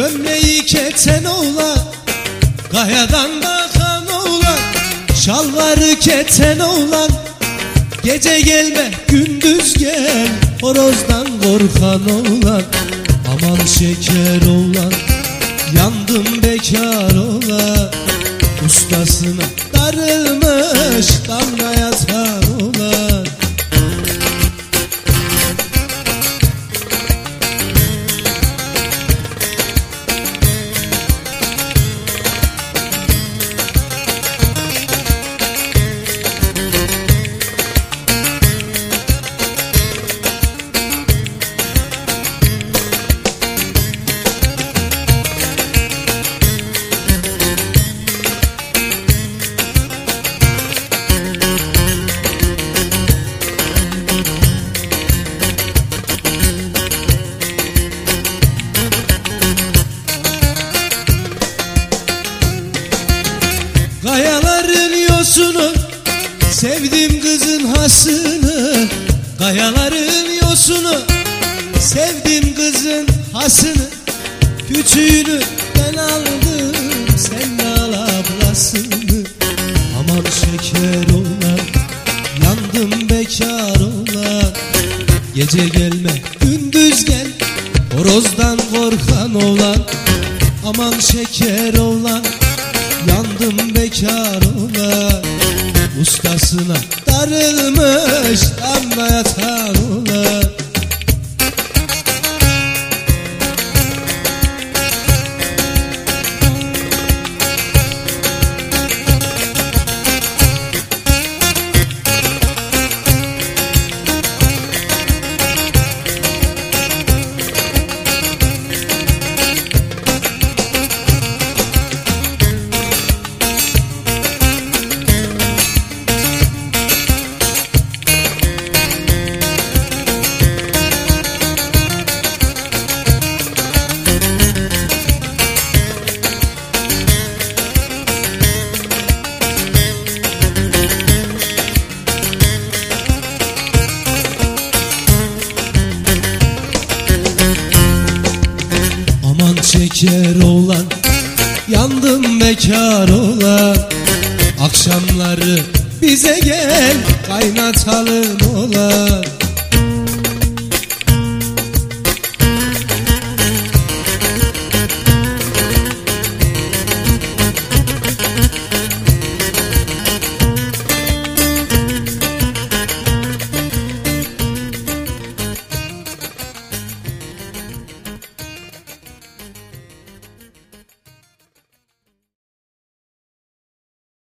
Gömleği keten oğlan Kayadan bakan oğlan Şalvarı keten oğlan Gece gelme gündüz gel Horozdan korkan oğlan Aman şeker oğlan Yandım bekar oğlan Ustasına darılmış Sevdim kızın hasını Kayaların yosunu. Sevdim kızın hasını Küçüğünü ben aldım Sen al ablasını. Aman şeker olan Yandım bekar olan Gece gelme gündüz gel Horozdan korkan olan Aman şeker olan Yandım bekar olan Ustasına darılmış Damla yatan şeker olan Yandım bekar olan. Akşamları bize gel Kaynatalım olan